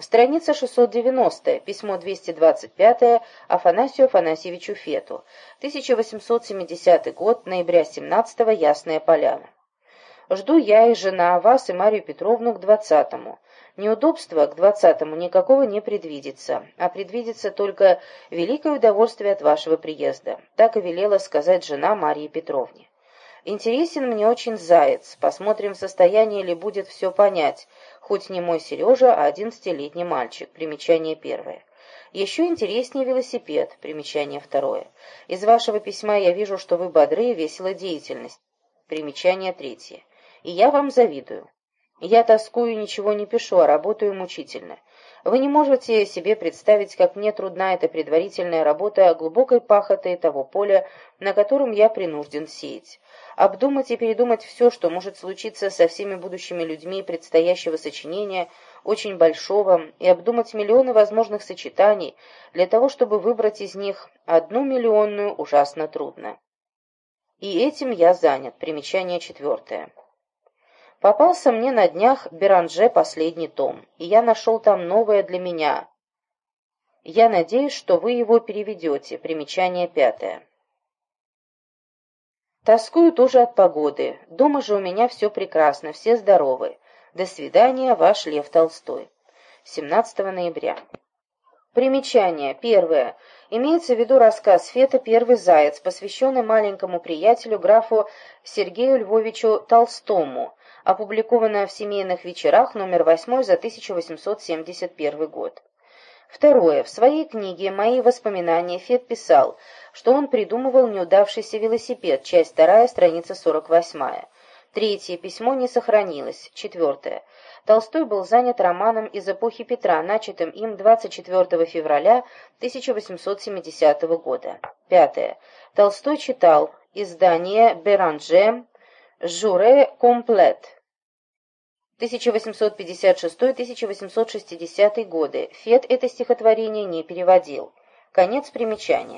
Страница 690, письмо 225 Афанасию Афанасьевичу Фету, 1870 год, ноября 17 Ясная Поляна. Жду я и жена вас и Марию Петровну к двадцатому. Неудобства к двадцатому никакого не предвидится, а предвидится только великое удовольствие от вашего приезда. Так и велела сказать жена Марии Петровне. Интересен мне очень заяц. Посмотрим, в состоянии ли будет все понять, хоть не мой Сережа, а одиннадцатилетний мальчик. Примечание первое. Еще интереснее велосипед. Примечание второе. Из вашего письма я вижу, что вы бодры и весела деятельность. Примечание третье. И я вам завидую. Я тоскую ничего не пишу, а работаю мучительно. Вы не можете себе представить, как мне трудна эта предварительная работа глубокой пахоты того поля, на котором я принужден сеять. Обдумать и передумать все, что может случиться со всеми будущими людьми предстоящего сочинения, очень большого, и обдумать миллионы возможных сочетаний, для того, чтобы выбрать из них одну миллионную, ужасно трудно. И этим я занят. Примечание четвертое. Попался мне на днях Беранже последний том, и я нашел там новое для меня. Я надеюсь, что вы его переведете. Примечание пятое. Тоскую тоже от погоды. Дома же у меня все прекрасно, все здоровы. До свидания, ваш Лев Толстой. 17 ноября. Примечание. Первое. Имеется в виду рассказ Фета «Первый заяц», посвященный маленькому приятелю графу Сергею Львовичу Толстому, опубликовано в «Семейных вечерах» номер 8 за 1871 год. Второе. В своей книге «Мои воспоминания» Фет писал, что он придумывал неудавшийся велосипед, часть вторая, страница 48. Третье. Письмо не сохранилось. Четвертое. Толстой был занят романом из эпохи Петра, начатым им 24 февраля 1870 года. Пятое. Толстой читал издание «Беранже», «Журе комплет», 1856-1860 годы. Фет это стихотворение не переводил. Конец примечания.